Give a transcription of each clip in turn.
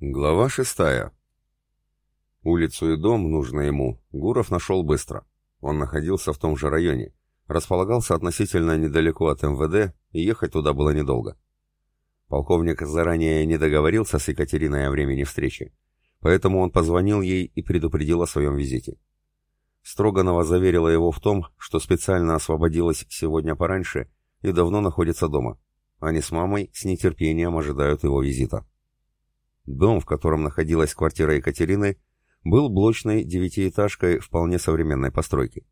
Глава шестая. Улицу и дом, нужно ему, Гуров нашел быстро. Он находился в том же районе, располагался относительно недалеко от МВД, и ехать туда было недолго. Полковник заранее не договорился с Екатериной о времени встречи, поэтому он позвонил ей и предупредил о своем визите. Строганова заверила его в том, что специально освободилась сегодня пораньше и давно находится дома. Они с мамой с нетерпением ожидают его визита. Дом, в котором находилась квартира Екатерины, был блочной девятиэтажкой вполне современной постройки.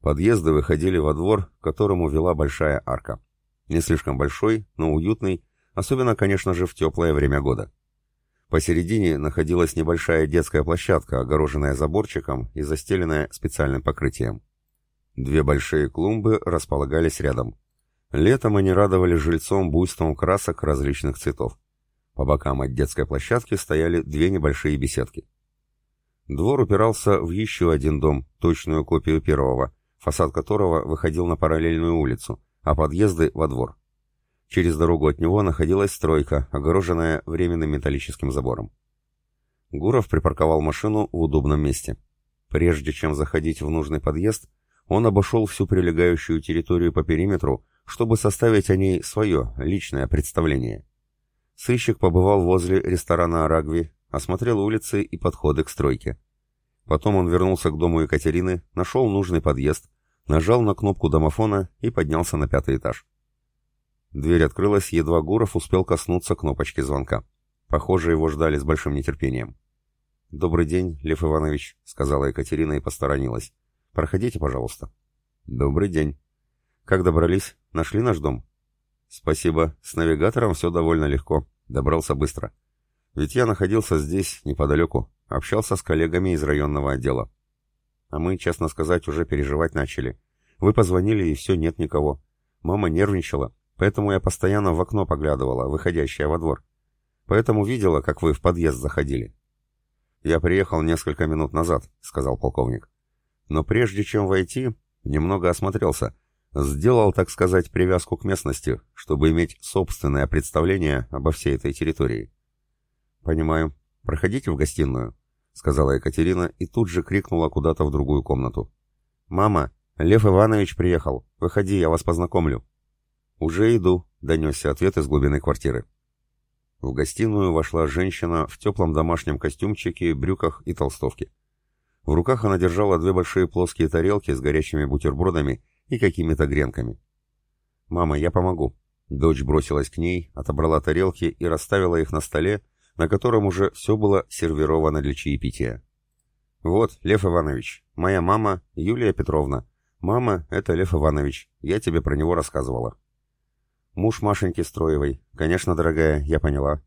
Подъезды выходили во двор, к которому вела большая арка. Не слишком большой, но уютный, особенно, конечно же, в теплое время года. Посередине находилась небольшая детская площадка, огороженная заборчиком и застеленная специальным покрытием. Две большие клумбы располагались рядом. Летом они радовали жильцом буйством красок различных цветов. По бокам от детской площадки стояли две небольшие беседки. Двор упирался в еще один дом, точную копию первого, фасад которого выходил на параллельную улицу, а подъезды — во двор. Через дорогу от него находилась стройка, огороженная временным металлическим забором. Гуров припарковал машину в удобном месте. Прежде чем заходить в нужный подъезд, он обошел всю прилегающую территорию по периметру, чтобы составить о ней свое, личное представление. Сыщик побывал возле ресторана «Арагви», осмотрел улицы и подходы к стройке. Потом он вернулся к дому Екатерины, нашел нужный подъезд, нажал на кнопку домофона и поднялся на пятый этаж. Дверь открылась, едва Гуров успел коснуться кнопочки звонка. Похоже, его ждали с большим нетерпением. «Добрый день, Лев Иванович», — сказала Екатерина и посторонилась. «Проходите, пожалуйста». «Добрый день». «Как добрались? Нашли наш дом?» «Спасибо. С навигатором все довольно легко. Добрался быстро. Ведь я находился здесь, неподалеку, общался с коллегами из районного отдела. А мы, честно сказать, уже переживать начали. Вы позвонили, и все, нет никого. Мама нервничала, поэтому я постоянно в окно поглядывала, выходящее во двор. Поэтому видела, как вы в подъезд заходили. Я приехал несколько минут назад, сказал полковник. Но прежде чем войти, немного осмотрелся, Сделал, так сказать, привязку к местности, чтобы иметь собственное представление обо всей этой территории. «Понимаю. Проходите в гостиную», — сказала Екатерина и тут же крикнула куда-то в другую комнату. «Мама, Лев Иванович приехал. Выходи, я вас познакомлю». «Уже иду», — донесся ответ из глубины квартиры. В гостиную вошла женщина в теплом домашнем костюмчике, брюках и толстовке. В руках она держала две большие плоские тарелки с горячими бутербродами и какими-то гренками. «Мама, я помогу». Дочь бросилась к ней, отобрала тарелки и расставила их на столе, на котором уже все было сервировано для чаепития. «Вот, Лев Иванович, моя мама Юлия Петровна. Мама — это Лев Иванович, я тебе про него рассказывала». «Муж Машеньки Строевой. Конечно, дорогая, я поняла».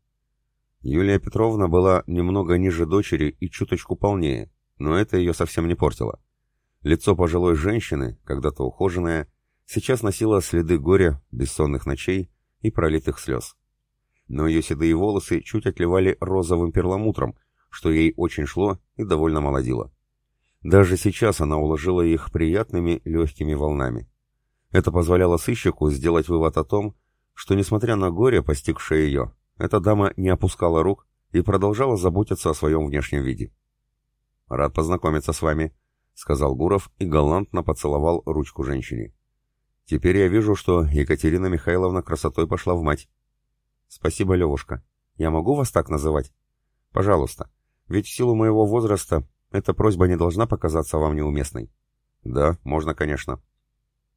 Юлия Петровна была немного ниже дочери и чуточку полнее, но это ее совсем не портило. Лицо пожилой женщины, когда-то ухоженное, сейчас носило следы горя, бессонных ночей и пролитых слез. Но ее седые волосы чуть отливали розовым перламутром, что ей очень шло и довольно молодило. Даже сейчас она уложила их приятными легкими волнами. Это позволяло сыщику сделать вывод о том, что, несмотря на горе, постигшее ее, эта дама не опускала рук и продолжала заботиться о своем внешнем виде. «Рад познакомиться с вами», — сказал Гуров и галантно поцеловал ручку женщине. «Теперь я вижу, что Екатерина Михайловна красотой пошла в мать». «Спасибо, Левушка. Я могу вас так называть?» «Пожалуйста. Ведь в силу моего возраста эта просьба не должна показаться вам неуместной». «Да, можно, конечно».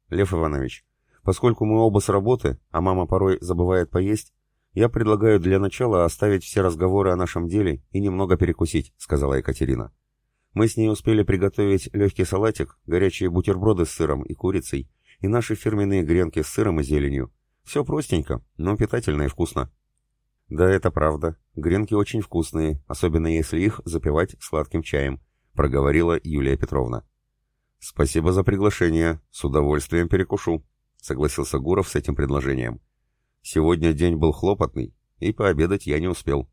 «Лев Иванович, поскольку мы оба с работы, а мама порой забывает поесть, я предлагаю для начала оставить все разговоры о нашем деле и немного перекусить», — сказала Екатерина. Мы с ней успели приготовить легкий салатик, горячие бутерброды с сыром и курицей, и наши фирменные гренки с сыром и зеленью. Все простенько, но питательно и вкусно. Да, это правда. Гренки очень вкусные, особенно если их запивать сладким чаем, проговорила Юлия Петровна. Спасибо за приглашение, с удовольствием перекушу, согласился Гуров с этим предложением. Сегодня день был хлопотный, и пообедать я не успел.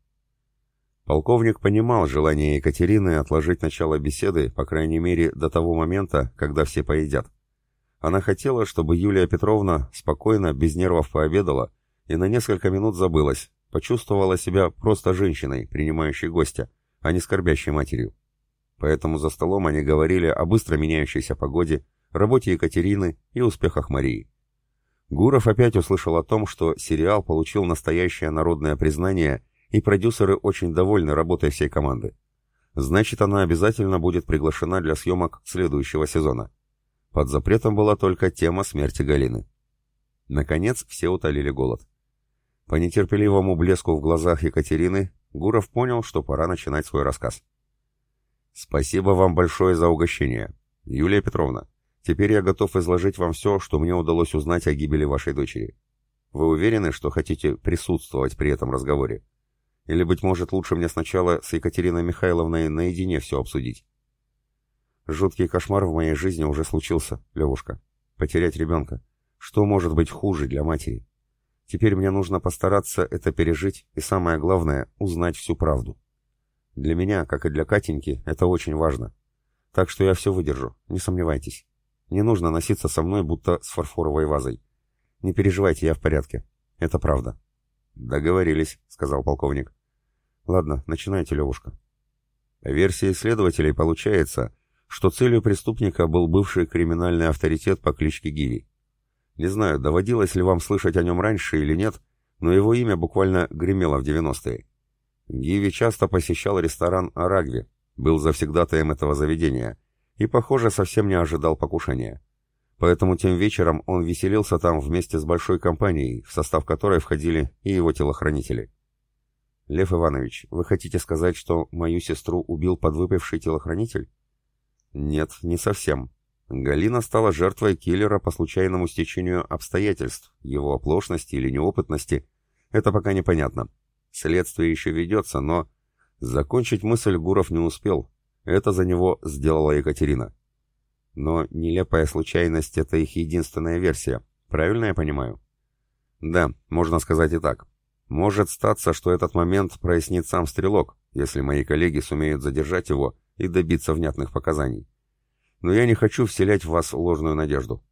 Полковник понимал желание Екатерины отложить начало беседы, по крайней мере, до того момента, когда все поедят. Она хотела, чтобы Юлия Петровна спокойно, без нервов пообедала и на несколько минут забылась, почувствовала себя просто женщиной, принимающей гостя, а не скорбящей матерью. Поэтому за столом они говорили о быстро меняющейся погоде, работе Екатерины и успехах Марии. Гуров опять услышал о том, что сериал получил настоящее народное признание, и продюсеры очень довольны работой всей команды. Значит, она обязательно будет приглашена для съемок следующего сезона. Под запретом была только тема смерти Галины. Наконец, все утолили голод. По нетерпеливому блеску в глазах Екатерины, Гуров понял, что пора начинать свой рассказ. «Спасибо вам большое за угощение. Юлия Петровна, теперь я готов изложить вам все, что мне удалось узнать о гибели вашей дочери. Вы уверены, что хотите присутствовать при этом разговоре? Или, быть может, лучше мне сначала с Екатериной Михайловной наедине все обсудить?» Жуткий кошмар в моей жизни уже случился, Левушка. Потерять ребенка. Что может быть хуже для матери? Теперь мне нужно постараться это пережить и, самое главное, узнать всю правду. Для меня, как и для Катеньки, это очень важно. Так что я все выдержу, не сомневайтесь. Не нужно носиться со мной, будто с фарфоровой вазой. Не переживайте, я в порядке. Это правда. Договорились, сказал полковник. Ладно, начинайте, Левушка. По версии следователей получается, что целью преступника был бывший криминальный авторитет по кличке Гиви. Не знаю, доводилось ли вам слышать о нем раньше или нет, но его имя буквально гремело в 90-е. Гиви часто посещал ресторан «Арагви», был завсегдатаем этого заведения и, похоже, совсем не ожидал покушения. Поэтому тем вечером он веселился там вместе с большой компанией, в состав которой входили и его телохранители. «Лев Иванович, вы хотите сказать, что мою сестру убил подвыпивший телохранитель?» Нет, не совсем. Галина стала жертвой киллера по случайному стечению обстоятельств, его оплошности или неопытности. Это пока непонятно. Следствие еще ведется, но... Закончить мысль Гуров не успел. Это за него сделала Екатерина. Но нелепая случайность — это их единственная версия. Правильно я понимаю? Да, можно сказать и так. Может статься, что этот момент прояснит сам Стрелок, если мои коллеги сумеют задержать его и добиться внятных показаний. Но я не хочу вселять в вас ложную надежду.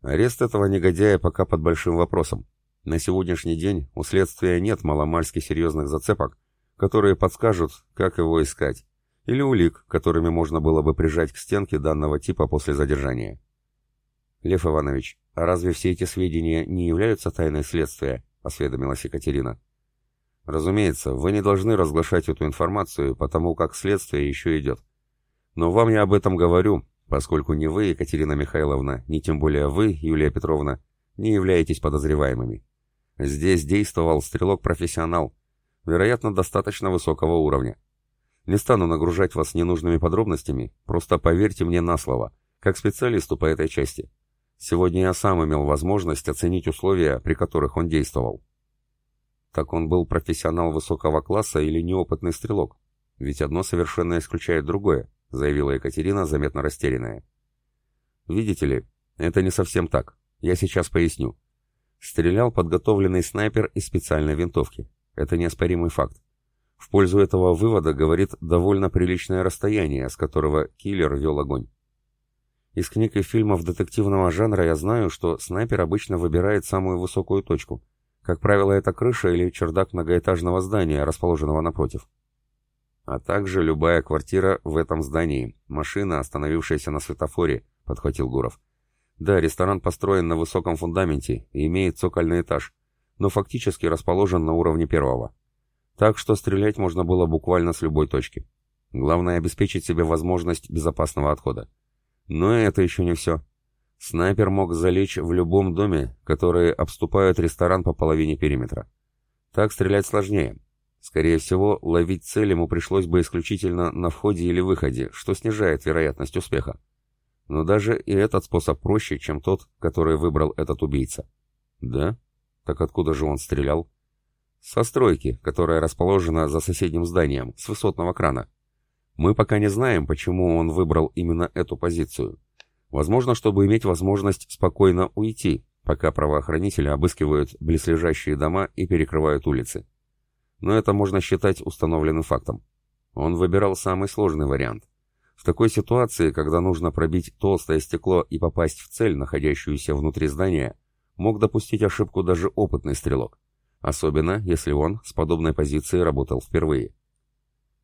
Арест этого негодяя пока под большим вопросом. На сегодняшний день у следствия нет маломальски серьезных зацепок, которые подскажут, как его искать, или улик, которыми можно было бы прижать к стенке данного типа после задержания. «Лев Иванович, а разве все эти сведения не являются тайной следствия?» — осведомилась Екатерина. «Разумеется, вы не должны разглашать эту информацию, потому как следствие еще идет. Но вам я об этом говорю, поскольку ни вы, Екатерина Михайловна, ни тем более вы, Юлия Петровна, не являетесь подозреваемыми. Здесь действовал стрелок-профессионал, вероятно, достаточно высокого уровня. Не стану нагружать вас ненужными подробностями, просто поверьте мне на слово, как специалисту по этой части. Сегодня я сам имел возможность оценить условия, при которых он действовал. Так он был профессионал высокого класса или неопытный стрелок? Ведь одно совершенно исключает другое. — заявила Екатерина, заметно растерянная. «Видите ли, это не совсем так. Я сейчас поясню. Стрелял подготовленный снайпер из специальной винтовки. Это неоспоримый факт. В пользу этого вывода говорит довольно приличное расстояние, с которого киллер вел огонь. Из книг и фильмов детективного жанра я знаю, что снайпер обычно выбирает самую высокую точку. Как правило, это крыша или чердак многоэтажного здания, расположенного напротив а также любая квартира в этом здании, машина, остановившаяся на светофоре», — подхватил Гуров. «Да, ресторан построен на высоком фундаменте и имеет цокольный этаж, но фактически расположен на уровне первого. Так что стрелять можно было буквально с любой точки. Главное — обеспечить себе возможность безопасного отхода. Но это еще не все. Снайпер мог залечь в любом доме, которые обступают ресторан по половине периметра. Так стрелять сложнее, Скорее всего, ловить цель ему пришлось бы исключительно на входе или выходе, что снижает вероятность успеха. Но даже и этот способ проще, чем тот, который выбрал этот убийца. Да? Так откуда же он стрелял? Со стройки, которая расположена за соседним зданием, с высотного крана. Мы пока не знаем, почему он выбрал именно эту позицию. Возможно, чтобы иметь возможность спокойно уйти, пока правоохранители обыскивают близлежащие дома и перекрывают улицы но это можно считать установленным фактом. Он выбирал самый сложный вариант. В такой ситуации, когда нужно пробить толстое стекло и попасть в цель, находящуюся внутри здания, мог допустить ошибку даже опытный стрелок. Особенно, если он с подобной позиции работал впервые.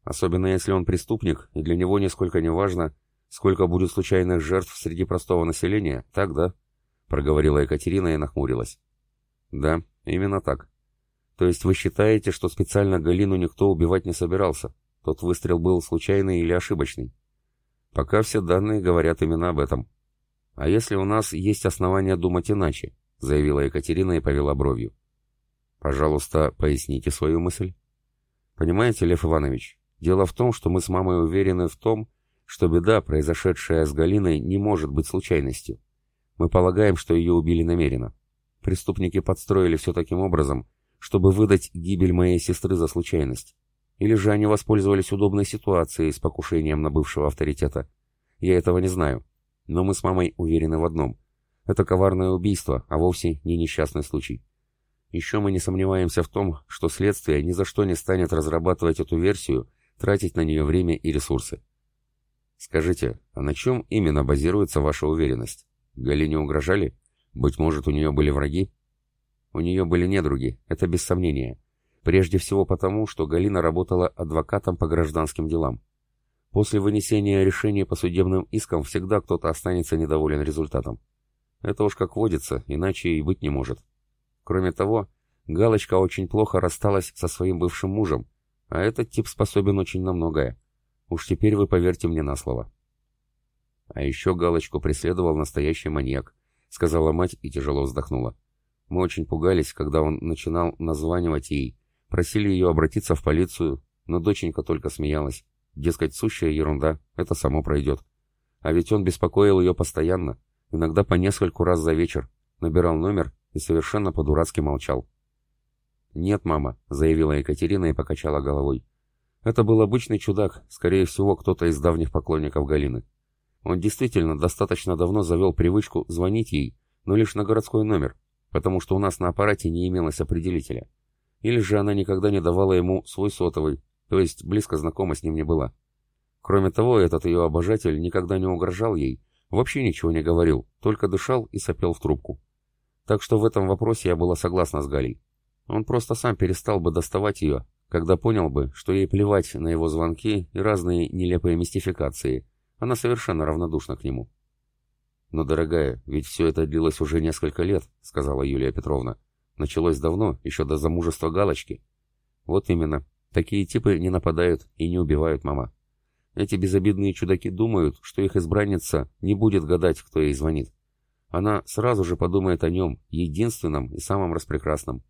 Особенно, если он преступник, и для него нисколько не важно, сколько будет случайных жертв среди простого населения, так да? Проговорила Екатерина и нахмурилась. Да, именно так. То есть вы считаете, что специально Галину никто убивать не собирался? Тот выстрел был случайный или ошибочный? Пока все данные говорят именно об этом. А если у нас есть основания думать иначе? Заявила Екатерина и повела бровью. Пожалуйста, поясните свою мысль. Понимаете, Лев Иванович, дело в том, что мы с мамой уверены в том, что беда, произошедшая с Галиной, не может быть случайностью. Мы полагаем, что ее убили намеренно. Преступники подстроили все таким образом, чтобы выдать гибель моей сестры за случайность. Или же они воспользовались удобной ситуацией с покушением на бывшего авторитета. Я этого не знаю. Но мы с мамой уверены в одном. Это коварное убийство, а вовсе не несчастный случай. Еще мы не сомневаемся в том, что следствие ни за что не станет разрабатывать эту версию, тратить на нее время и ресурсы. Скажите, а на чем именно базируется ваша уверенность? Галине угрожали? Быть может, у нее были враги? У нее были недруги, это без сомнения. Прежде всего потому, что Галина работала адвокатом по гражданским делам. После вынесения решения по судебным искам всегда кто-то останется недоволен результатом. Это уж как водится, иначе и быть не может. Кроме того, Галочка очень плохо рассталась со своим бывшим мужем, а этот тип способен очень на многое. Уж теперь вы поверьте мне на слово. А еще Галочку преследовал настоящий маньяк, сказала мать и тяжело вздохнула. Мы очень пугались, когда он начинал названивать ей, просили ее обратиться в полицию, но доченька только смеялась. Дескать, сущая ерунда, это само пройдет. А ведь он беспокоил ее постоянно, иногда по нескольку раз за вечер, набирал номер и совершенно по-дурацки молчал. «Нет, мама», — заявила Екатерина и покачала головой. «Это был обычный чудак, скорее всего, кто-то из давних поклонников Галины. Он действительно достаточно давно завел привычку звонить ей, но лишь на городской номер, потому что у нас на аппарате не имелось определителя. Или же она никогда не давала ему свой сотовый, то есть близко знакома с ним не была. Кроме того, этот ее обожатель никогда не угрожал ей, вообще ничего не говорил, только дышал и сопел в трубку. Так что в этом вопросе я была согласна с Галей. Он просто сам перестал бы доставать ее, когда понял бы, что ей плевать на его звонки и разные нелепые мистификации. Она совершенно равнодушна к нему. «Но, дорогая, ведь все это длилось уже несколько лет», — сказала Юлия Петровна. «Началось давно, еще до замужества Галочки». «Вот именно. Такие типы не нападают и не убивают мама. Эти безобидные чудаки думают, что их избранница не будет гадать, кто ей звонит. Она сразу же подумает о нем, единственном и самом распрекрасном.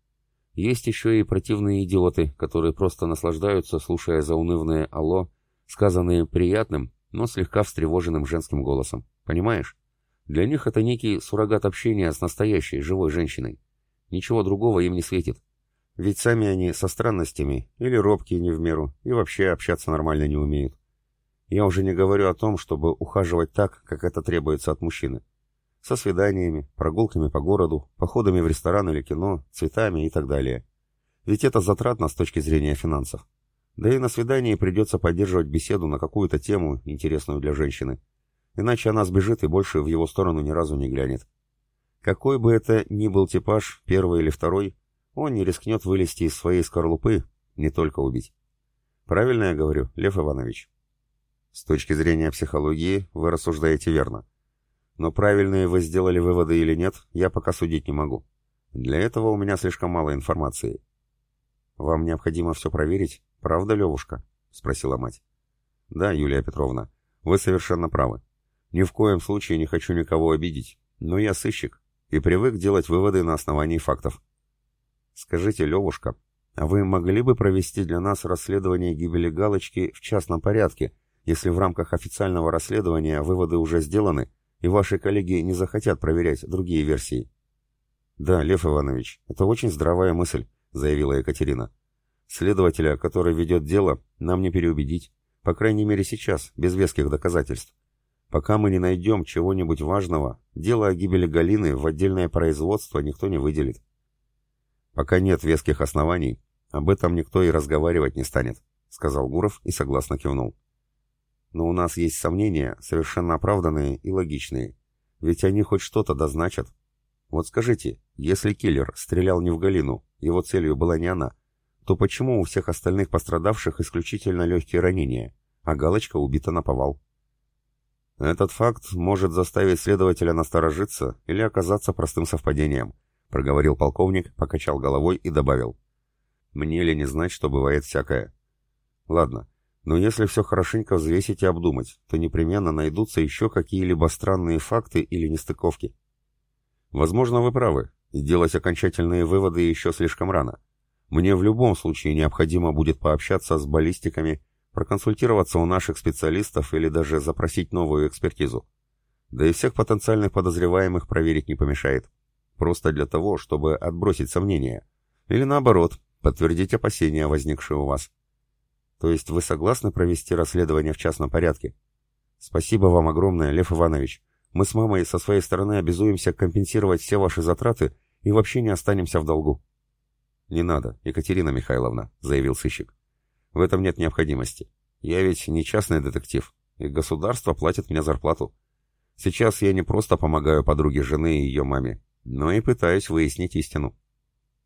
Есть еще и противные идиоты, которые просто наслаждаются, слушая заунывное «Алло», сказанные приятным, но слегка встревоженным женским голосом. Понимаешь? Для них это некий суррогат общения с настоящей, живой женщиной. Ничего другого им не светит. Ведь сами они со странностями или робкие не в меру, и вообще общаться нормально не умеют. Я уже не говорю о том, чтобы ухаживать так, как это требуется от мужчины со свиданиями, прогулками по городу, походами в ресторан или кино, цветами и так далее. Ведь это затратно с точки зрения финансов. Да и на свидании придется поддерживать беседу на какую-то тему, интересную для женщины. Иначе она сбежит и больше в его сторону ни разу не глянет. Какой бы это ни был типаж, первый или второй, он не рискнет вылезти из своей скорлупы, не только убить. Правильно я говорю, Лев Иванович? С точки зрения психологии вы рассуждаете верно. Но правильные вы сделали выводы или нет, я пока судить не могу. Для этого у меня слишком мало информации. Вам необходимо все проверить, правда, Левушка? Спросила мать. Да, Юлия Петровна, вы совершенно правы. Ни в коем случае не хочу никого обидеть, но я сыщик и привык делать выводы на основании фактов. Скажите, Левушка, а вы могли бы провести для нас расследование гибели Галочки в частном порядке, если в рамках официального расследования выводы уже сделаны, и ваши коллеги не захотят проверять другие версии. Да, Лев Иванович, это очень здравая мысль, заявила Екатерина. Следователя, который ведет дело, нам не переубедить, по крайней мере сейчас, без веских доказательств. Пока мы не найдем чего-нибудь важного, дело о гибели Галины в отдельное производство никто не выделит. Пока нет веских оснований, об этом никто и разговаривать не станет, сказал Гуров и согласно кивнул. Но у нас есть сомнения, совершенно оправданные и логичные. Ведь они хоть что-то дозначат. Вот скажите, если киллер стрелял не в Галину, его целью была не она, то почему у всех остальных пострадавших исключительно легкие ранения, а Галочка убита на повал? Этот факт может заставить следователя насторожиться или оказаться простым совпадением, проговорил полковник, покачал головой и добавил. Мне ли не знать, что бывает всякое? Ладно, но если все хорошенько взвесить и обдумать, то непременно найдутся еще какие-либо странные факты или нестыковки. Возможно, вы правы, и делать окончательные выводы еще слишком рано. Мне в любом случае необходимо будет пообщаться с баллистиками, проконсультироваться у наших специалистов или даже запросить новую экспертизу. Да и всех потенциальных подозреваемых проверить не помешает. Просто для того, чтобы отбросить сомнения. Или наоборот, подтвердить опасения, возникшие у вас. То есть вы согласны провести расследование в частном порядке? Спасибо вам огромное, Лев Иванович. Мы с мамой со своей стороны обязуемся компенсировать все ваши затраты и вообще не останемся в долгу. Не надо, Екатерина Михайловна, заявил сыщик. В этом нет необходимости. Я ведь не частный детектив, и государство платит мне зарплату. Сейчас я не просто помогаю подруге жены и ее маме, но и пытаюсь выяснить истину.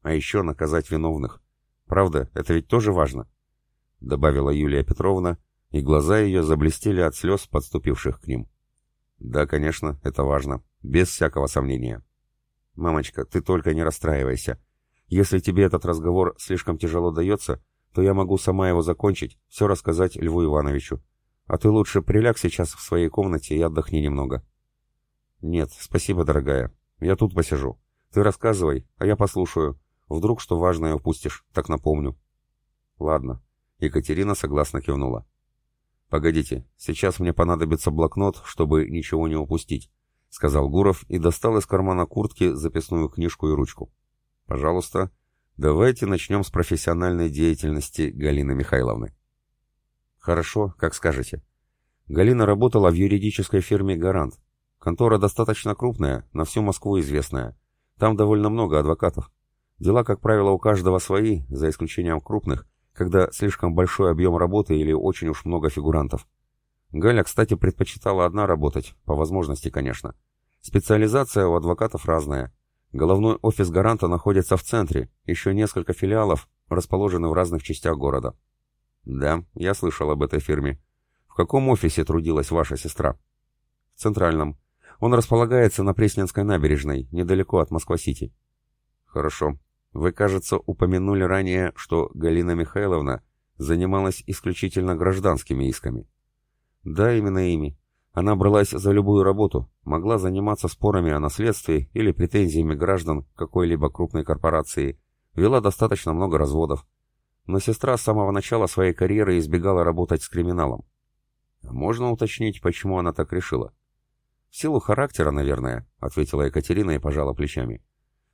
А еще наказать виновных. Правда, это ведь тоже важно. Добавила Юлия Петровна, и глаза ее заблестели от слез, подступивших к ним. Да, конечно, это важно. Без всякого сомнения. Мамочка, ты только не расстраивайся. Если тебе этот разговор слишком тяжело дается, то я могу сама его закончить, все рассказать Льву Ивановичу. А ты лучше приляг сейчас в своей комнате и отдохни немного. Нет, спасибо, дорогая. Я тут посижу. Ты рассказывай, а я послушаю. Вдруг что важное упустишь, так напомню. Ладно. Екатерина согласно кивнула. «Погодите, сейчас мне понадобится блокнот, чтобы ничего не упустить», — сказал Гуров и достал из кармана куртки записную книжку и ручку. «Пожалуйста, давайте начнем с профессиональной деятельности Галины Михайловны». «Хорошо, как скажете». Галина работала в юридической фирме «Гарант». Контора достаточно крупная, на всю Москву известная. Там довольно много адвокатов. Дела, как правило, у каждого свои, за исключением крупных, когда слишком большой объем работы или очень уж много фигурантов. Галя, кстати, предпочитала одна работать, по возможности, конечно. Специализация у адвокатов разная. Головной офис гаранта находится в центре, еще несколько филиалов расположены в разных частях города. Да, я слышал об этой фирме. В каком офисе трудилась ваша сестра? В центральном. Он располагается на Пресненской набережной, недалеко от Москва-Сити. Хорошо. Вы, кажется, упомянули ранее, что Галина Михайловна занималась исключительно гражданскими исками. Да, именно ими. Она бралась за любую работу, могла заниматься спорами о наследстве или претензиями граждан какой-либо крупной корпорации, вела достаточно много разводов. Но сестра с самого начала своей карьеры избегала работать с криминалом. Можно уточнить, почему она так решила? В силу характера, наверное, ответила Екатерина и пожала плечами.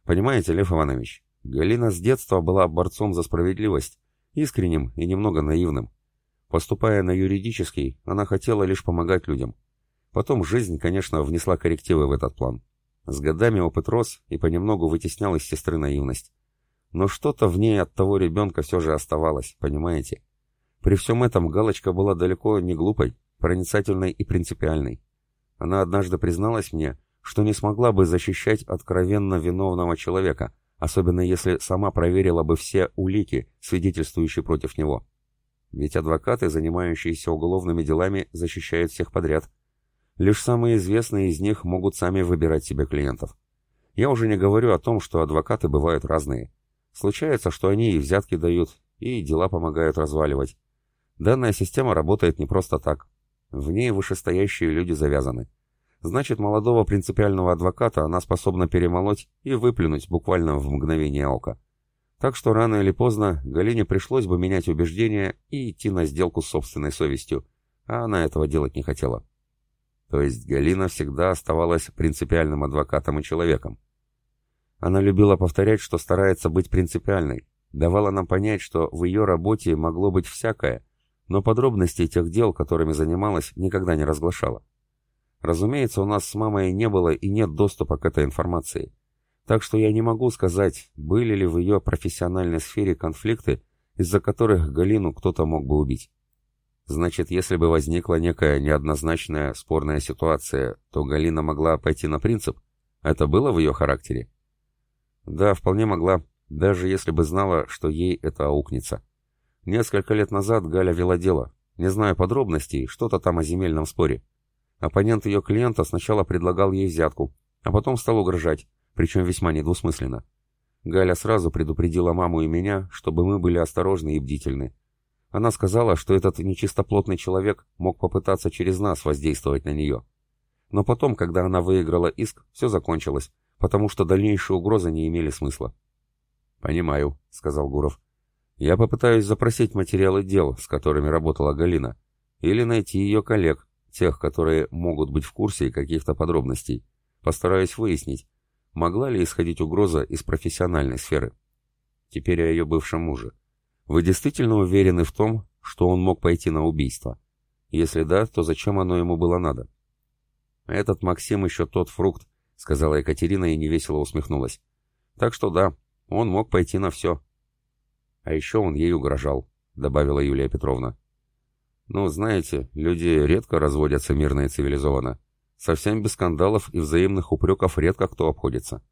Понимаете, Лев Иванович, Галина с детства была борцом за справедливость, искренним и немного наивным. Поступая на юридический, она хотела лишь помогать людям. Потом жизнь, конечно, внесла коррективы в этот план. С годами опыт рос и понемногу вытеснял из сестры наивность. Но что-то в ней от того ребенка все же оставалось, понимаете? При всем этом Галочка была далеко не глупой, проницательной и принципиальной. Она однажды призналась мне, что не смогла бы защищать откровенно виновного человека – особенно если сама проверила бы все улики, свидетельствующие против него. Ведь адвокаты, занимающиеся уголовными делами, защищают всех подряд. Лишь самые известные из них могут сами выбирать себе клиентов. Я уже не говорю о том, что адвокаты бывают разные. Случается, что они и взятки дают, и дела помогают разваливать. Данная система работает не просто так. В ней вышестоящие люди завязаны. Значит, молодого принципиального адвоката она способна перемолоть и выплюнуть буквально в мгновение ока. Так что рано или поздно Галине пришлось бы менять убеждения и идти на сделку с собственной совестью, а она этого делать не хотела. То есть Галина всегда оставалась принципиальным адвокатом и человеком. Она любила повторять, что старается быть принципиальной, давала нам понять, что в ее работе могло быть всякое, но подробностей тех дел, которыми занималась, никогда не разглашала. Разумеется, у нас с мамой не было и нет доступа к этой информации. Так что я не могу сказать, были ли в ее профессиональной сфере конфликты, из-за которых Галину кто-то мог бы убить. Значит, если бы возникла некая неоднозначная спорная ситуация, то Галина могла пойти на принцип, Это было в ее характере? Да, вполне могла, даже если бы знала, что ей это аукнется. Несколько лет назад Галя вела дело. Не знаю подробностей, что-то там о земельном споре. Оппонент ее клиента сначала предлагал ей взятку, а потом стал угрожать, причем весьма недвусмысленно. Галя сразу предупредила маму и меня, чтобы мы были осторожны и бдительны. Она сказала, что этот нечистоплотный человек мог попытаться через нас воздействовать на нее. Но потом, когда она выиграла иск, все закончилось, потому что дальнейшие угрозы не имели смысла. «Понимаю», — сказал Гуров. «Я попытаюсь запросить материалы дел, с которыми работала Галина, или найти ее коллег, тех, которые могут быть в курсе каких-то подробностей. Постараюсь выяснить, Могла ли исходить угроза из профессиональной сферы? Теперь о ее бывшем муже. Вы действительно уверены в том, что он мог пойти на убийство? Если да, то зачем оно ему было надо? Этот Максим еще тот фрукт, сказала Екатерина и невесело усмехнулась. Так что да, он мог пойти на все. А еще он ей угрожал, добавила Юлия Петровна. Ну, знаете, люди редко разводятся мирно и цивилизованно. Совсем без скандалов и взаимных упреков редко кто обходится.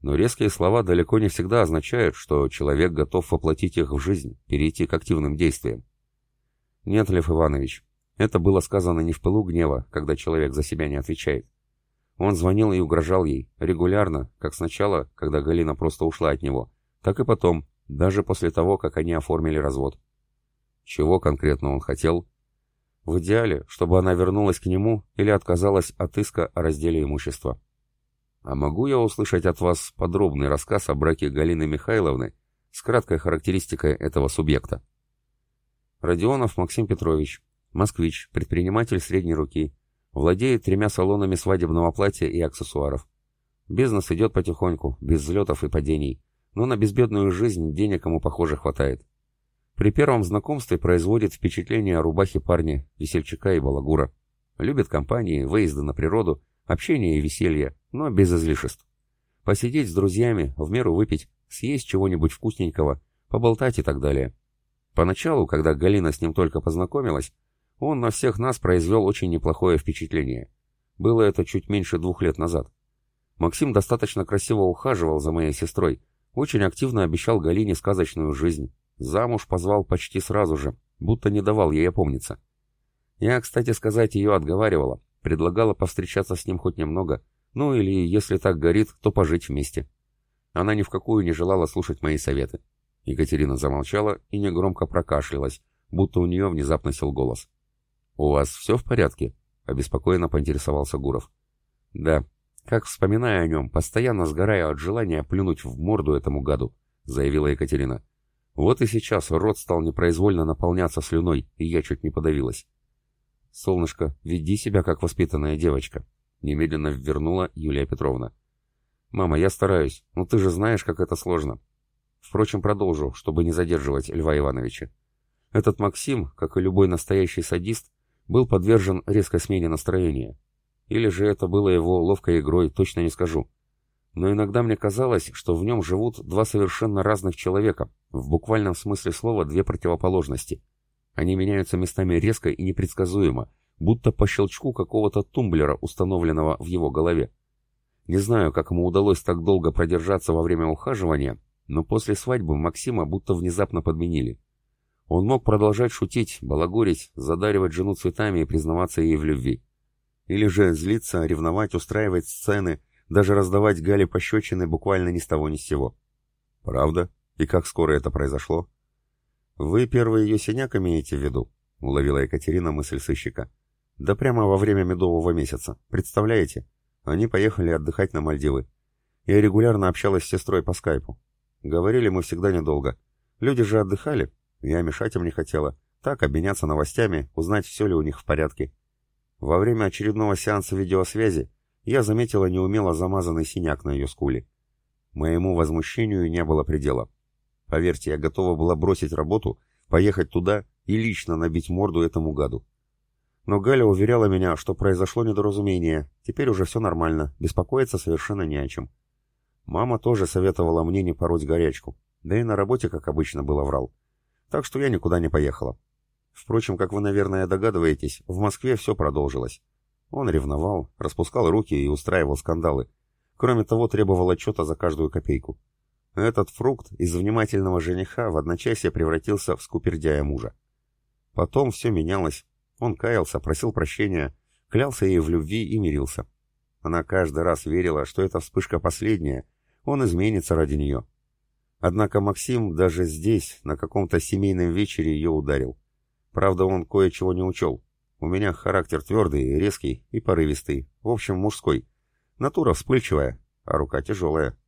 Но резкие слова далеко не всегда означают, что человек готов воплотить их в жизнь, перейти к активным действиям. Нет, Лев Иванович, это было сказано не в пылу гнева, когда человек за себя не отвечает. Он звонил и угрожал ей, регулярно, как сначала, когда Галина просто ушла от него, так и потом, даже после того, как они оформили развод. Чего конкретно он хотел, в идеале, чтобы она вернулась к нему или отказалась от иска о разделе имущества. А могу я услышать от вас подробный рассказ о браке Галины Михайловны с краткой характеристикой этого субъекта? Родионов Максим Петрович, москвич, предприниматель средней руки, владеет тремя салонами свадебного платья и аксессуаров. Бизнес идет потихоньку, без взлетов и падений, но на безбедную жизнь денег ему, похоже, хватает. При первом знакомстве производит впечатление о рубахе парня, весельчака и балагура. Любит компании, выезды на природу, общение и веселье, но без излишеств. Посидеть с друзьями, в меру выпить, съесть чего-нибудь вкусненького, поболтать и так далее. Поначалу, когда Галина с ним только познакомилась, он на всех нас произвел очень неплохое впечатление. Было это чуть меньше двух лет назад. Максим достаточно красиво ухаживал за моей сестрой, очень активно обещал Галине сказочную жизнь, Замуж позвал почти сразу же, будто не давал ей опомниться. Я, кстати сказать, ее отговаривала, предлагала повстречаться с ним хоть немного, ну или, если так горит, то пожить вместе. Она ни в какую не желала слушать мои советы. Екатерина замолчала и негромко прокашлялась, будто у нее внезапно сел голос. «У вас все в порядке?» — обеспокоенно поинтересовался Гуров. «Да. Как вспоминая о нем, постоянно сгорая от желания плюнуть в морду этому гаду», — заявила Екатерина. Вот и сейчас рот стал непроизвольно наполняться слюной, и я чуть не подавилась. «Солнышко, веди себя как воспитанная девочка», — немедленно вернула Юлия Петровна. «Мама, я стараюсь, но ты же знаешь, как это сложно. Впрочем, продолжу, чтобы не задерживать Льва Ивановича. Этот Максим, как и любой настоящий садист, был подвержен резкой смене настроения. Или же это было его ловкой игрой, точно не скажу но иногда мне казалось, что в нем живут два совершенно разных человека, в буквальном смысле слова две противоположности. Они меняются местами резко и непредсказуемо, будто по щелчку какого-то тумблера, установленного в его голове. Не знаю, как ему удалось так долго продержаться во время ухаживания, но после свадьбы Максима будто внезапно подменили. Он мог продолжать шутить, балагурить, задаривать жену цветами и признаваться ей в любви. Или же злиться, ревновать, устраивать сцены – даже раздавать Гале пощечины буквально ни с того ни с сего. Правда? И как скоро это произошло? Вы первый ее синяк имеете в виду? Уловила Екатерина мысль сыщика. Да прямо во время медового месяца. Представляете? Они поехали отдыхать на Мальдивы. Я регулярно общалась с сестрой по скайпу. Говорили мы всегда недолго. Люди же отдыхали. Я мешать им не хотела. Так, обменяться новостями, узнать, все ли у них в порядке. Во время очередного сеанса видеосвязи я заметила неумело замазанный синяк на ее скуле. Моему возмущению не было предела. Поверьте, я готова была бросить работу, поехать туда и лично набить морду этому гаду. Но Галя уверяла меня, что произошло недоразумение, теперь уже все нормально, беспокоиться совершенно не о чем. Мама тоже советовала мне не пороть горячку, да и на работе, как обычно, было врал. Так что я никуда не поехала. Впрочем, как вы, наверное, догадываетесь, в Москве все продолжилось. Он ревновал, распускал руки и устраивал скандалы. Кроме того, требовал отчета за каждую копейку. Этот фрукт из внимательного жениха в одночасье превратился в скупердяя мужа. Потом все менялось. Он каялся, просил прощения, клялся ей в любви и мирился. Она каждый раз верила, что эта вспышка последняя, он изменится ради нее. Однако Максим даже здесь, на каком-то семейном вечере, ее ударил. Правда, он кое-чего не учел. У меня характер твердый, резкий и порывистый, в общем, мужской. Натура вспыльчивая, а рука тяжелая.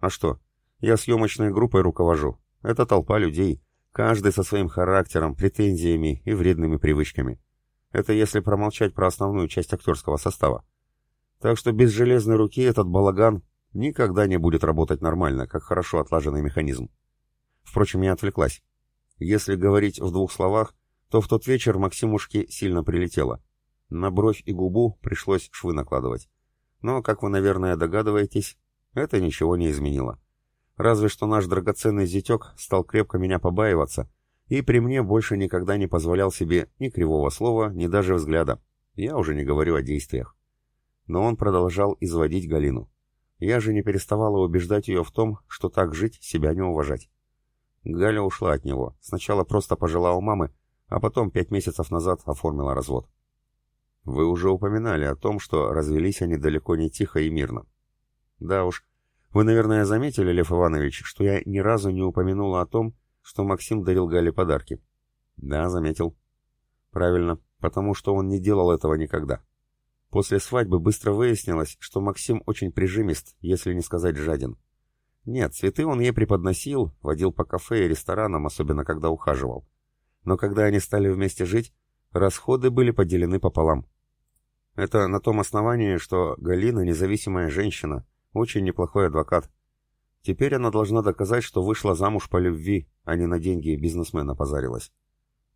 А что? Я съемочной группой руковожу. Это толпа людей, каждый со своим характером, претензиями и вредными привычками. Это если промолчать про основную часть актерского состава. Так что без железной руки этот балаган никогда не будет работать нормально, как хорошо отлаженный механизм. Впрочем, я отвлеклась. Если говорить в двух словах, то в тот вечер Максимушке сильно прилетело. На бровь и губу пришлось швы накладывать. Но, как вы, наверное, догадываетесь, это ничего не изменило. Разве что наш драгоценный зятек стал крепко меня побаиваться и при мне больше никогда не позволял себе ни кривого слова, ни даже взгляда. Я уже не говорю о действиях. Но он продолжал изводить Галину. Я же не переставала убеждать ее в том, что так жить, себя не уважать. Галя ушла от него. Сначала просто пожила у мамы, а потом пять месяцев назад оформила развод. Вы уже упоминали о том, что развелись они далеко не тихо и мирно. Да уж, вы, наверное, заметили, Лев Иванович, что я ни разу не упомянула о том, что Максим дарил Гале подарки. Да, заметил. Правильно, потому что он не делал этого никогда. После свадьбы быстро выяснилось, что Максим очень прижимист, если не сказать жаден. Нет, цветы он ей преподносил, водил по кафе и ресторанам, особенно когда ухаживал. Но когда они стали вместе жить, расходы были поделены пополам. Это на том основании, что Галина независимая женщина, очень неплохой адвокат. Теперь она должна доказать, что вышла замуж по любви, а не на деньги бизнесмена позарилась.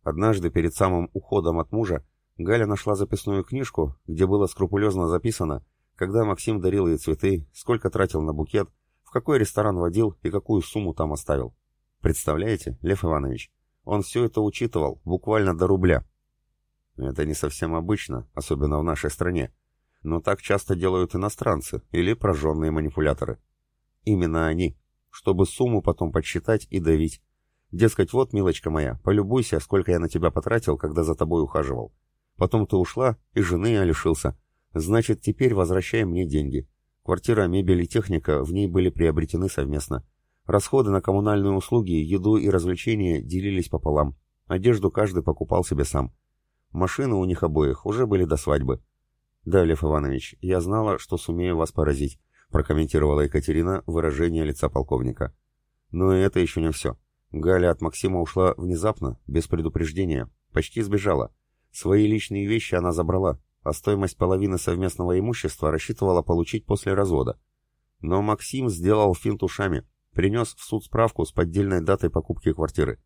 Однажды перед самым уходом от мужа Галя нашла записную книжку, где было скрупулезно записано, когда Максим дарил ей цветы, сколько тратил на букет, в какой ресторан водил и какую сумму там оставил. Представляете, Лев Иванович, он все это учитывал, буквально до рубля. Это не совсем обычно, особенно в нашей стране. Но так часто делают иностранцы или прожженные манипуляторы. Именно они, чтобы сумму потом подсчитать и давить. Дескать, вот, милочка моя, полюбуйся, сколько я на тебя потратил, когда за тобой ухаживал. Потом ты ушла, и жены я лишился. Значит, теперь возвращай мне деньги. Квартира, мебель и техника в ней были приобретены совместно. Расходы на коммунальные услуги, еду и развлечения делились пополам. Одежду каждый покупал себе сам. Машины у них обоих уже были до свадьбы. «Да, Лев Иванович, я знала, что сумею вас поразить», прокомментировала Екатерина выражение лица полковника. Но это еще не все. Галя от Максима ушла внезапно, без предупреждения, почти сбежала. Свои личные вещи она забрала, а стоимость половины совместного имущества рассчитывала получить после развода. Но Максим сделал финт ушами, принес в суд справку с поддельной датой покупки квартиры.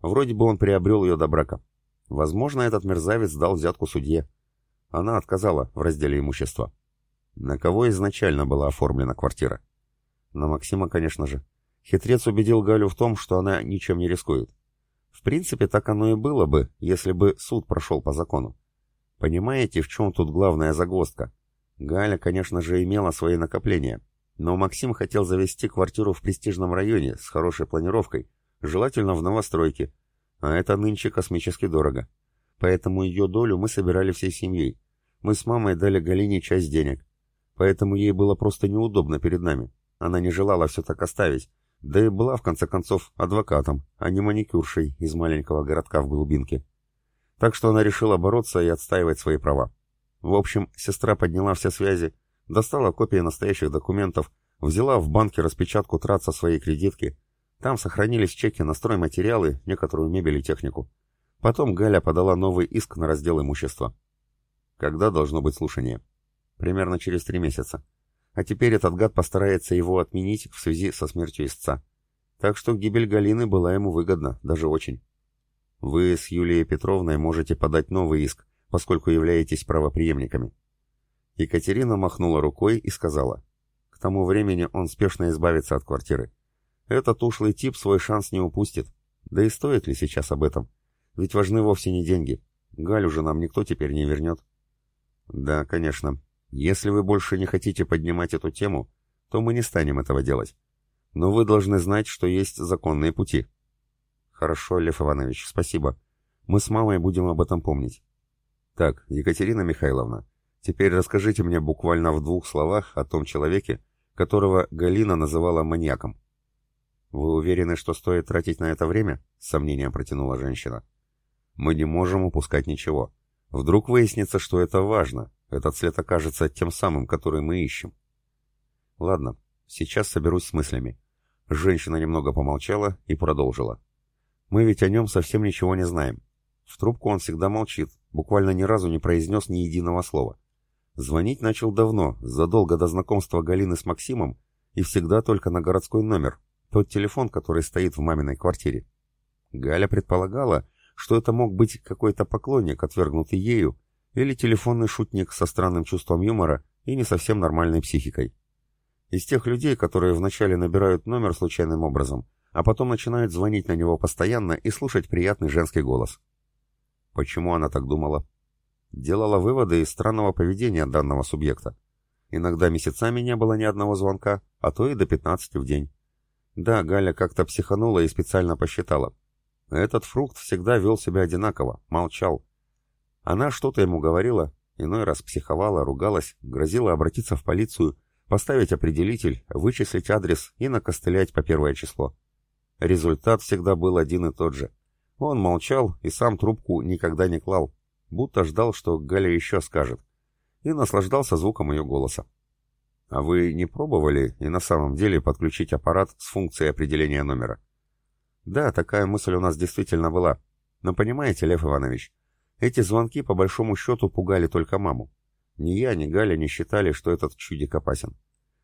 Вроде бы он приобрел ее до брака. Возможно, этот мерзавец дал взятку судье. Она отказала в разделе имущества. На кого изначально была оформлена квартира? На Максима, конечно же. Хитрец убедил Галю в том, что она ничем не рискует. В принципе, так оно и было бы, если бы суд прошел по закону. Понимаете, в чем тут главная загвоздка? Галя, конечно же, имела свои накопления, но Максим хотел завести квартиру в престижном районе с хорошей планировкой, желательно в новостройке, а это нынче космически дорого. Поэтому ее долю мы собирали всей семьей. Мы с мамой дали Галине часть денег. Поэтому ей было просто неудобно перед нами. Она не желала все так оставить, да и была, в конце концов, адвокатом, а не маникюршей из маленького городка в глубинке. Так что она решила бороться и отстаивать свои права. В общем, сестра подняла все связи, достала копии настоящих документов, взяла в банке распечатку трат со своей кредитки. Там сохранились чеки на стройматериалы, некоторую мебель и технику. Потом Галя подала новый иск на раздел имущества. Когда должно быть слушание? Примерно через три месяца а теперь этот гад постарается его отменить в связи со смертью истца. Так что гибель Галины была ему выгодна, даже очень. Вы с Юлией Петровной можете подать новый иск, поскольку являетесь правоприемниками. Екатерина махнула рукой и сказала, к тому времени он спешно избавится от квартиры. Этот ушлый тип свой шанс не упустит. Да и стоит ли сейчас об этом? Ведь важны вовсе не деньги. Галю же нам никто теперь не вернет. Да, конечно, если вы больше не хотите поднимать эту тему, то мы не станем этого делать. Но вы должны знать, что есть законные пути. Хорошо, Лев Иванович, спасибо. Мы с мамой будем об этом помнить. Так, Екатерина Михайловна, теперь расскажите мне буквально в двух словах о том человеке, которого Галина называла маньяком. Вы уверены, что стоит тратить на это время? С сомнением протянула женщина. Мы не можем упускать ничего. Вдруг выяснится, что это важно. Этот след окажется тем самым, который мы ищем. Ладно, сейчас соберусь с мыслями. Женщина немного помолчала и продолжила. Мы ведь о нем совсем ничего не знаем. В трубку он всегда молчит, буквально ни разу не произнес ни единого слова. Звонить начал давно, задолго до знакомства Галины с Максимом, и всегда только на городской номер, тот телефон, который стоит в маминой квартире. Галя предполагала, что это мог быть какой-то поклонник, отвергнутый ею, или телефонный шутник со странным чувством юмора и не совсем нормальной психикой. Из тех людей, которые вначале набирают номер случайным образом, а потом начинают звонить на него постоянно и слушать приятный женский голос. Почему она так думала? Делала выводы из странного поведения данного субъекта. Иногда месяцами не было ни одного звонка, а то и до 15 в день. Да, Галя как-то психанула и специально посчитала. Этот фрукт всегда вел себя одинаково, молчал. Она что-то ему говорила, иной раз психовала, ругалась, грозила обратиться в полицию, поставить определитель, вычислить адрес и накостылять по первое число. Результат всегда был один и тот же. Он молчал и сам трубку никогда не клал, будто ждал, что Галя еще скажет, и наслаждался звуком ее голоса. А вы не пробовали и на самом деле подключить аппарат с функцией определения номера? Да, такая мысль у нас действительно была. Но понимаете, Лев Иванович, эти звонки по большому счету пугали только маму. Ни я, ни Галя не считали, что этот чудик опасен.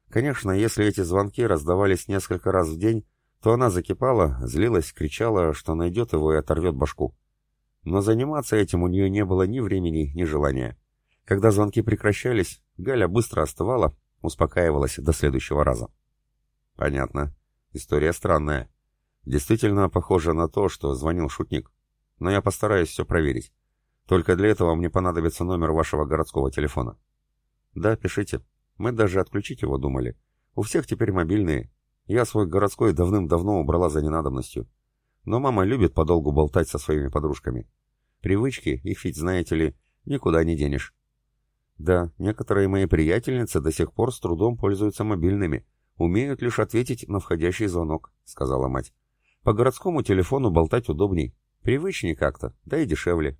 Конечно, если эти звонки раздавались несколько раз в день, то она закипала, злилась, кричала, что найдет его и оторвет башку. Но заниматься этим у нее не было ни времени, ни желания. Когда звонки прекращались, Галя быстро остывала, успокаивалась до следующего раза. Понятно. История странная. Действительно похоже на то, что звонил шутник. Но я постараюсь все проверить. Только для этого мне понадобится номер вашего городского телефона. Да, пишите. Мы даже отключить его думали. У всех теперь мобильные. Я свой городской давным-давно убрала за ненадобностью. Но мама любит подолгу болтать со своими подружками. Привычки, их ведь, знаете ли, никуда не денешь. Да, некоторые мои приятельницы до сих пор с трудом пользуются мобильными, умеют лишь ответить на входящий звонок, сказала мать. По городскому телефону болтать удобней. Привычней как-то, да и дешевле.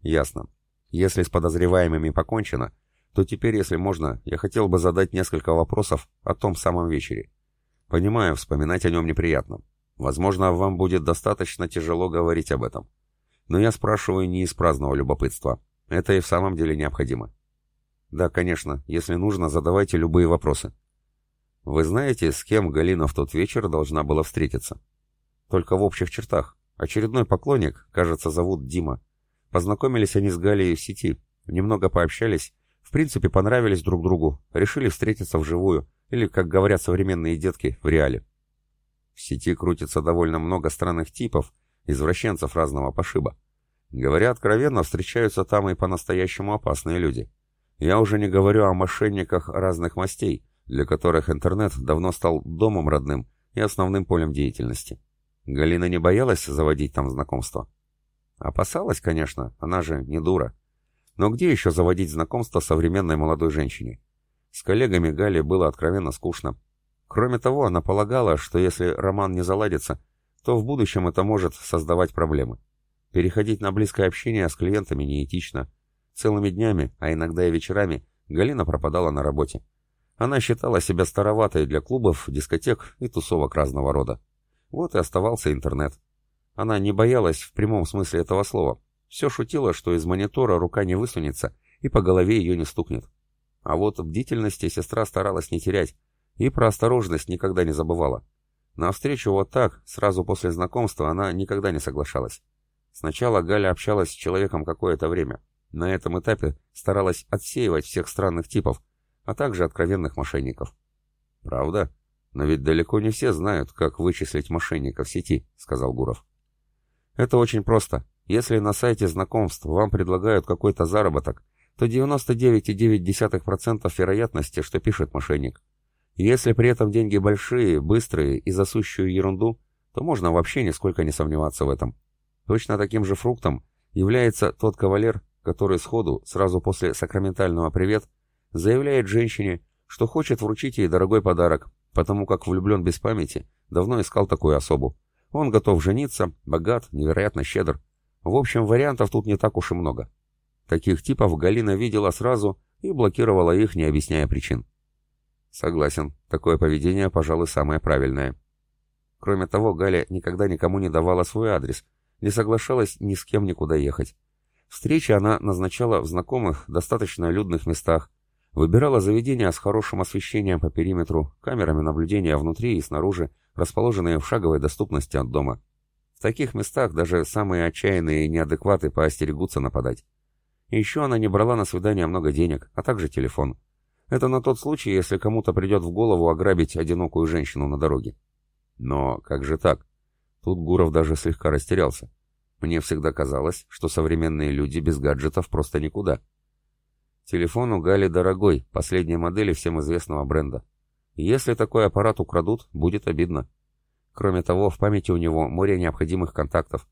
Ясно. Если с подозреваемыми покончено, то теперь, если можно, я хотел бы задать несколько вопросов о том самом вечере. Понимаю, вспоминать о нем неприятно. Возможно, вам будет достаточно тяжело говорить об этом. Но я спрашиваю не из праздного любопытства. Это и в самом деле необходимо. Да, конечно, если нужно, задавайте любые вопросы. Вы знаете, с кем Галина в тот вечер должна была встретиться? Только в общих чертах. Очередной поклонник, кажется, зовут Дима. Познакомились они с Галией в сети, немного пообщались, в принципе понравились друг другу, решили встретиться вживую, или, как говорят современные детки, в реале. В сети крутится довольно много странных типов, извращенцев разного пошиба. Говоря откровенно, встречаются там и по-настоящему опасные люди. Я уже не говорю о мошенниках разных мастей, для которых интернет давно стал домом родным и основным полем деятельности. Галина не боялась заводить там знакомства? Опасалась, конечно, она же не дура. Но где еще заводить знакомство современной молодой женщине? С коллегами Гали было откровенно скучно. Кроме того, она полагала, что если роман не заладится, то в будущем это может создавать проблемы. Переходить на близкое общение с клиентами неэтично. Целыми днями, а иногда и вечерами, Галина пропадала на работе. Она считала себя староватой для клубов, дискотек и тусовок разного рода. Вот и оставался интернет. Она не боялась в прямом смысле этого слова. Все шутила, что из монитора рука не высунется и по голове ее не стукнет. А вот бдительности сестра старалась не терять и про осторожность никогда не забывала. На встречу вот так, сразу после знакомства, она никогда не соглашалась. Сначала Галя общалась с человеком какое-то время. На этом этапе старалась отсеивать всех странных типов, а также откровенных мошенников. «Правда? Но ведь далеко не все знают, как вычислить мошенника в сети», — сказал Гуров. Это очень просто. Если на сайте знакомств вам предлагают какой-то заработок, то 99,9% вероятности, что пишет мошенник. Если при этом деньги большие, быстрые и за сущую ерунду, то можно вообще нисколько не сомневаться в этом. Точно таким же фруктом является тот кавалер, который сходу, сразу после сакраментального «привет», заявляет женщине, что хочет вручить ей дорогой подарок, потому как влюблен без памяти, давно искал такую особу. Он готов жениться, богат, невероятно щедр. В общем, вариантов тут не так уж и много. Таких типов Галина видела сразу и блокировала их, не объясняя причин. Согласен, такое поведение, пожалуй, самое правильное. Кроме того, Галя никогда никому не давала свой адрес, не соглашалась ни с кем никуда ехать. Встречи она назначала в знакомых, достаточно людных местах, выбирала заведения с хорошим освещением по периметру, камерами наблюдения внутри и снаружи, расположенные в шаговой доступности от дома. В таких местах даже самые отчаянные и неадекваты поостерегутся нападать. Еще она не брала на свидание много денег, а также телефон. Это на тот случай, если кому-то придет в голову ограбить одинокую женщину на дороге. Но как же так? Тут Гуров даже слегка растерялся. Мне всегда казалось, что современные люди без гаджетов просто никуда. Телефон у Гали дорогой, последней модели всем известного бренда. Если такой аппарат украдут, будет обидно. Кроме того, в памяти у него море необходимых контактов.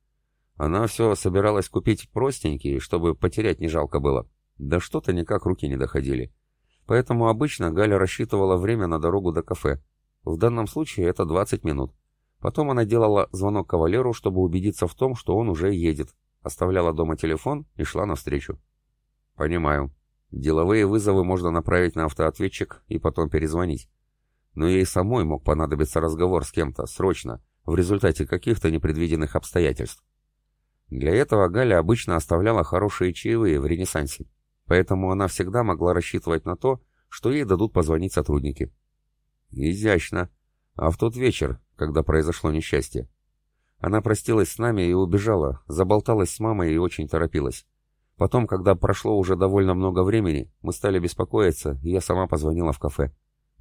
Она все собиралась купить простенькие, чтобы потерять не жалко было. Да что-то никак руки не доходили. Поэтому обычно Галя рассчитывала время на дорогу до кафе. В данном случае это 20 минут. Потом она делала звонок кавалеру, чтобы убедиться в том, что он уже едет. Оставляла дома телефон и шла навстречу. Понимаю. Деловые вызовы можно направить на автоответчик и потом перезвонить. Но ей самой мог понадобиться разговор с кем-то, срочно, в результате каких-то непредвиденных обстоятельств. Для этого Галя обычно оставляла хорошие чаевые в Ренессансе, поэтому она всегда могла рассчитывать на то, что ей дадут позвонить сотрудники. Изящно. А в тот вечер, когда произошло несчастье, она простилась с нами и убежала, заболталась с мамой и очень торопилась. Потом, когда прошло уже довольно много времени, мы стали беспокоиться, и я сама позвонила в кафе.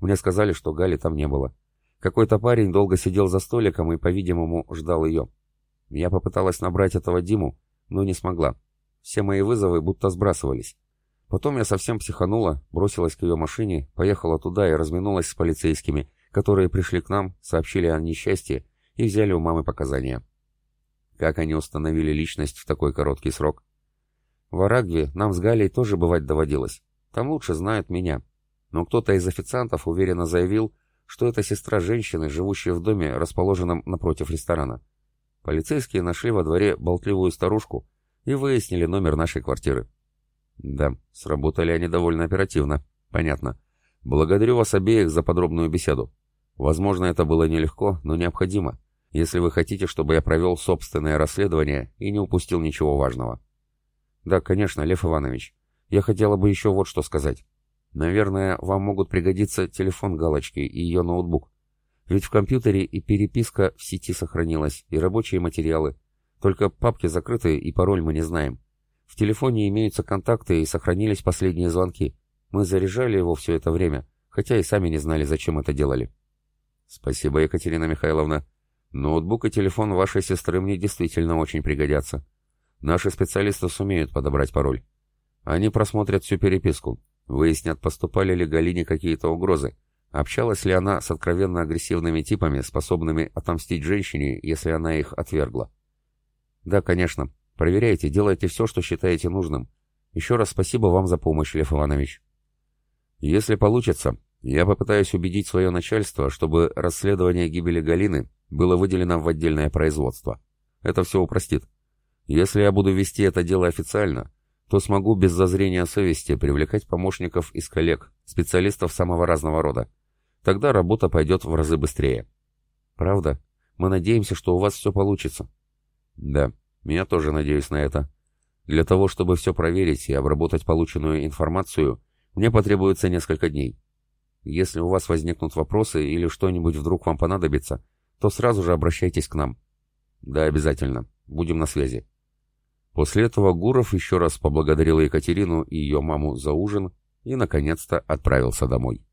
Мне сказали, что Гали там не было. Какой-то парень долго сидел за столиком и, по-видимому, ждал ее. Я попыталась набрать этого Диму, но не смогла. Все мои вызовы будто сбрасывались. Потом я совсем психанула, бросилась к ее машине, поехала туда и разминулась с полицейскими, которые пришли к нам, сообщили о несчастье и взяли у мамы показания. Как они установили личность в такой короткий срок? В Арагве нам с Галей тоже бывать доводилось. Там лучше знают меня. Но кто-то из официантов уверенно заявил, что это сестра женщины, живущей в доме, расположенном напротив ресторана. Полицейские нашли во дворе болтливую старушку и выяснили номер нашей квартиры. Да, сработали они довольно оперативно. Понятно. Благодарю вас обеих за подробную беседу. Возможно, это было нелегко, но необходимо, если вы хотите, чтобы я провел собственное расследование и не упустил ничего важного. Да, конечно, Лев Иванович. Я хотела бы еще вот что сказать. Наверное, вам могут пригодиться телефон галочки и ее ноутбук. Ведь в компьютере и переписка в сети сохранилась, и рабочие материалы. Только папки закрыты, и пароль мы не знаем. В телефоне имеются контакты и сохранились последние звонки. Мы заряжали его все это время, хотя и сами не знали, зачем это делали. Спасибо, Екатерина Михайловна. Ноутбук и телефон вашей сестры мне действительно очень пригодятся. Наши специалисты сумеют подобрать пароль. Они просмотрят всю переписку, выяснят, поступали ли Галине какие-то угрозы, общалась ли она с откровенно агрессивными типами, способными отомстить женщине, если она их отвергла. Да, конечно. Проверяйте, делайте все, что считаете нужным. Еще раз спасибо вам за помощь, Лев Иванович. Если получится, я попытаюсь убедить свое начальство, чтобы расследование гибели Галины было выделено в отдельное производство. Это все упростит. Если я буду вести это дело официально, то смогу без зазрения совести привлекать помощников из коллег, специалистов самого разного рода. Тогда работа пойдет в разы быстрее. Правда? Мы надеемся, что у вас все получится. Да, я тоже надеюсь на это. Для того, чтобы все проверить и обработать полученную информацию, мне потребуется несколько дней. Если у вас возникнут вопросы или что-нибудь вдруг вам понадобится, то сразу же обращайтесь к нам. Да, обязательно. Будем на связи. После этого Гуров еще раз поблагодарил Екатерину и ее маму за ужин и, наконец-то, отправился домой.